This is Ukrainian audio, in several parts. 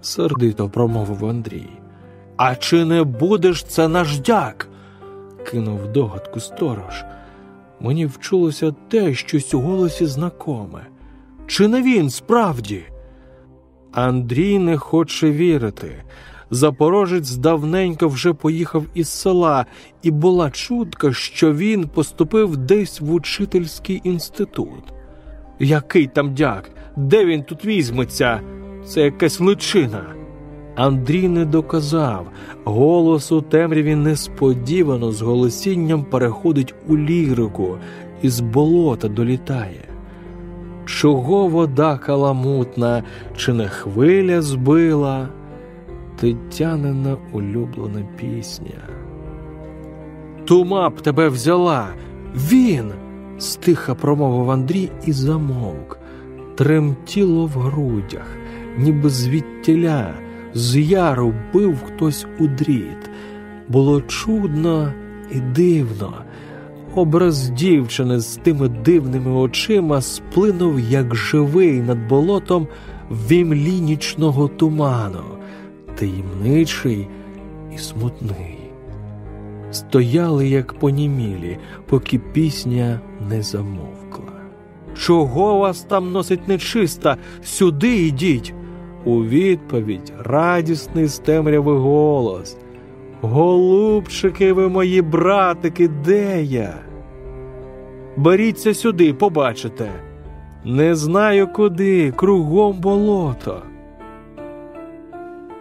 сердито промовив Андрій. А чи не будеш це наш дяк? кинув догадку сторож. Мені вчулося те, щось у голосі знакоме. Чи не він справді? Андрій не хоче вірити. Запорожець давненько вже поїхав із села, і була чутка, що він поступив десь в учительський інститут. Який там дяк? Де він тут візьметься? Це якась личина. Андрій не доказав. Голос у темряві несподівано з голосінням переходить у лірику і з болота долітає. Чого вода каламутна, чи не хвиля збила? Тетянина улюблена пісня. Тума б тебе взяла. Він. стиха промовив Андрій і замовк. Тремтіло в грудях, ніби звідтіля, з яру бив хтось у дріт. Було чудно і дивно. Образ дівчини з тими дивними очима сплинув, як живий над болотом в імлі нічного туману, таємничий і смутний. Стояли, як понімілі, поки пісня не замовкла. Чого вас там носить нечиста? Сюди йдіть. У відповідь радісний з темряви голос. Голубчики, ви мої братики, де я? Беріться сюди, побачите. Не знаю куди, кругом болото.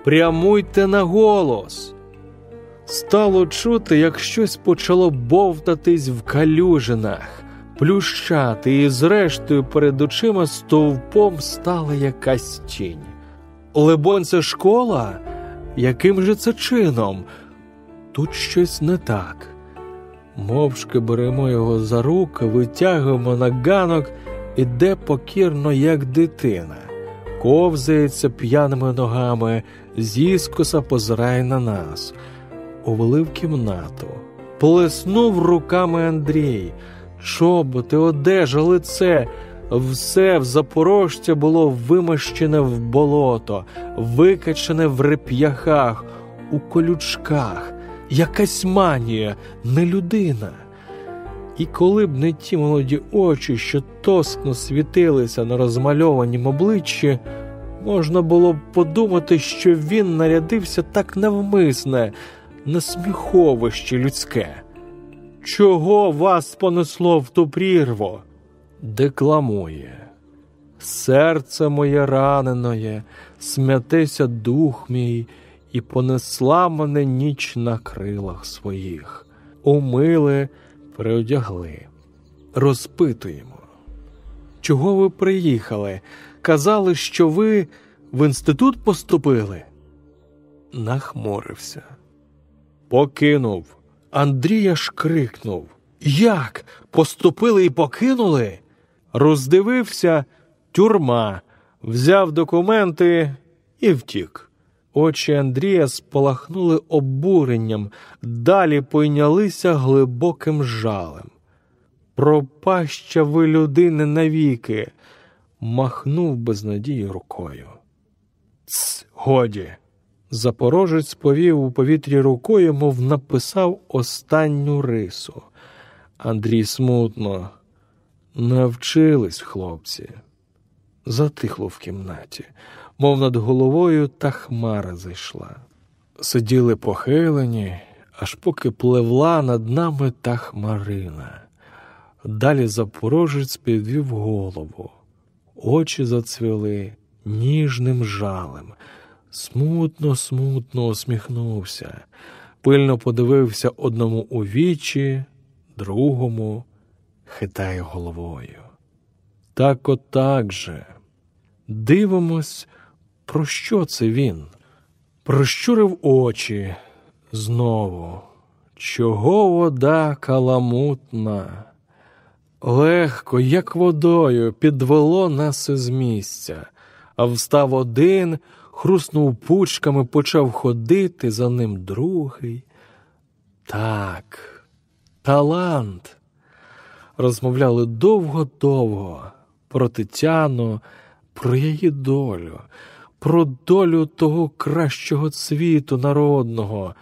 Прямуйте на голос. Стало чути, як щось почало бовтатись в калюжинах, плющати, і зрештою перед очима стовпом стала якась тінь. Лебонь, це школа? Яким же це чином? Тут щось не так. Мовчки беремо його за руки, витягуємо на ганок, іде покірно, як дитина, ковзається п'яними ногами, зіскоса позирає на нас, увелив кімнату, плеснув руками Андрій, чоботи, одежа, лице. Все в запорожця було вимощене в болото, викачене в реп'яхах, у колючках, якась манія, не людина. І коли б не ті молоді очі, що тоскно світилися на розмальованім обличчі, можна було б подумати, що він нарядився так навмисне, на сміховище людське. Чого вас понесло в ту прірву? Декламує. Серце моє раненоє, смятися дух мій, і понесла мене ніч на крилах своїх. Умили, приодягли. Розпитуємо. Чого ви приїхали? Казали, що ви в інститут поступили? Нахмурився. Покинув. Андрія ж крикнув. Як? Поступили і покинули? Роздивився тюрма, взяв документи і втік. Очі Андрія спалахнули обуренням, далі пойнялися глибоким жалем. Пропаща ви людини навіки, махнув безнадії рукою. Ц, годі. Запорожець повів у повітрі рукою, мов написав останню рису. Андрій смутно. Навчились хлопці. Затихло в кімнаті, мов над головою та хмара зайшла. Сиділи похилені, аж поки пливла над нами та хмарина. Далі запорожець підвів голову, очі зацвіли ніжним жалем, смутно, смутно усміхнувся, пильно подивився одному у вічі, другому хитає головою. Так отак же. Дивимось, про що це він? Прощурив очі знову. Чого вода каламутна? Легко, як водою, підвело нас із місця, а встав один, хруснув пучками, почав ходити, за ним другий. Так, талант. Розмовляли довго-довго про Тетяну, про її долю, про долю того кращого цвіту народного,